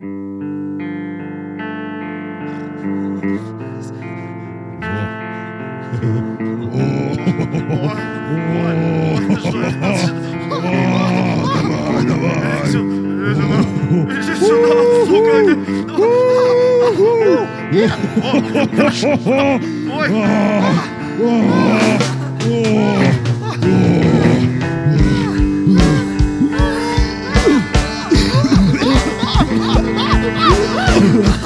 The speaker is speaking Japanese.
おい。